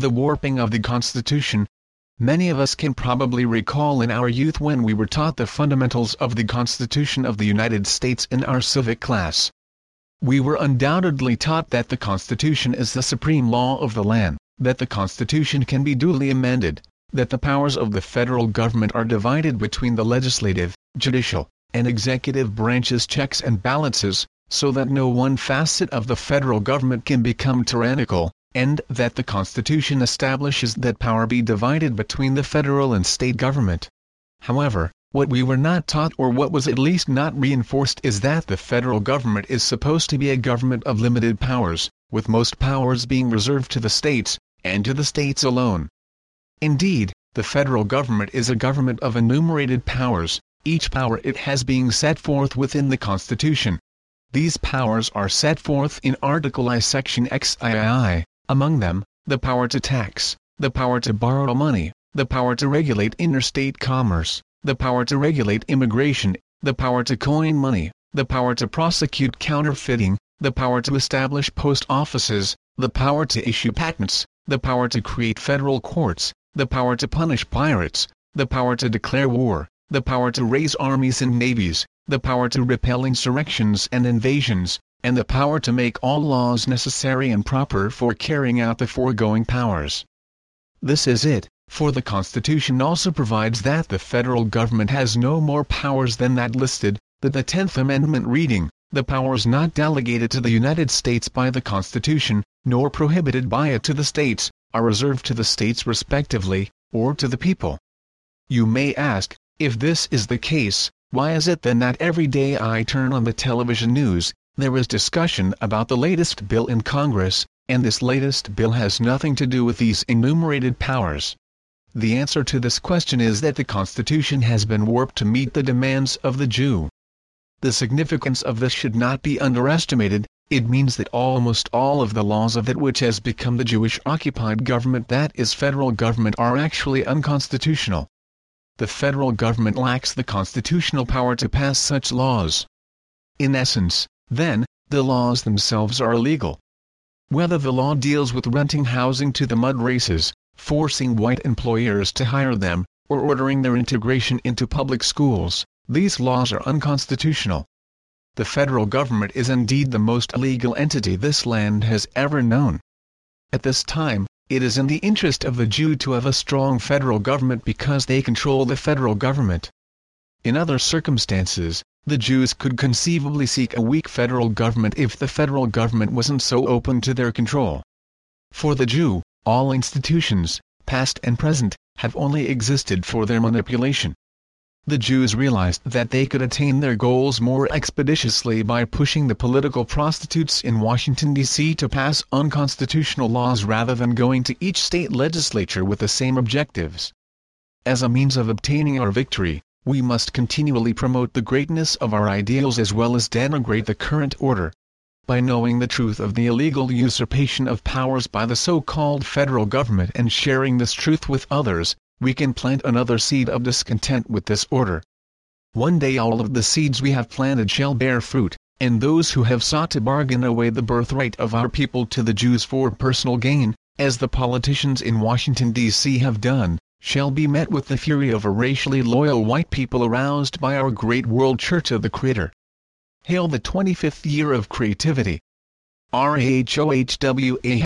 the warping of the Constitution. Many of us can probably recall in our youth when we were taught the fundamentals of the Constitution of the United States in our civic class. We were undoubtedly taught that the Constitution is the supreme law of the land, that the Constitution can be duly amended, that the powers of the federal government are divided between the legislative, judicial, and executive branches checks and balances, so that no one facet of the federal government can become tyrannical, and that the Constitution establishes that power be divided between the federal and state government. However, what we were not taught or what was at least not reinforced is that the federal government is supposed to be a government of limited powers, with most powers being reserved to the states, and to the states alone. Indeed, the federal government is a government of enumerated powers, each power it has being set forth within the Constitution. These powers are set forth in Article I Section XII, among them, the power to tax, the power to borrow money, the power to regulate interstate commerce, the power to regulate immigration, the power to coin money, the power to prosecute counterfeiting, the power to establish post offices, the power to issue patents, the power to create federal courts, the power to punish pirates, the power to declare war, the power to raise armies and navies, the power to repel insurrections and invasions, and the power to make all laws necessary and proper for carrying out the foregoing powers. This is it, for the Constitution also provides that the federal government has no more powers than that listed, that the Tenth Amendment reading, the powers not delegated to the United States by the Constitution, nor prohibited by it to the states, are reserved to the states respectively, or to the people. You may ask, if this is the case, why is it then that every day I turn on the television news, there is discussion about the latest bill in Congress, and this latest bill has nothing to do with these enumerated powers? The answer to this question is that the Constitution has been warped to meet the demands of the Jew. The significance of this should not be underestimated, it means that almost all of the laws of that which has become the Jewish-occupied government that is federal government are actually unconstitutional the federal government lacks the constitutional power to pass such laws. In essence, then, the laws themselves are illegal. Whether the law deals with renting housing to the mud races, forcing white employers to hire them, or ordering their integration into public schools, these laws are unconstitutional. The federal government is indeed the most illegal entity this land has ever known. At this time, it is in the interest of the Jew to have a strong federal government because they control the federal government. In other circumstances, the Jews could conceivably seek a weak federal government if the federal government wasn't so open to their control. For the Jew, all institutions, past and present, have only existed for their manipulation the Jews realized that they could attain their goals more expeditiously by pushing the political prostitutes in Washington, D.C. to pass unconstitutional laws rather than going to each state legislature with the same objectives. As a means of obtaining our victory, we must continually promote the greatness of our ideals as well as denigrate the current order. By knowing the truth of the illegal usurpation of powers by the so-called federal government and sharing this truth with others, we can plant another seed of discontent with this order. One day all of the seeds we have planted shall bear fruit, and those who have sought to bargain away the birthright of our people to the Jews for personal gain, as the politicians in Washington, D.C. have done, shall be met with the fury of a racially loyal white people aroused by our great world church of the Creator. Hail the 25th year of creativity. R-A-H-O-H-W-A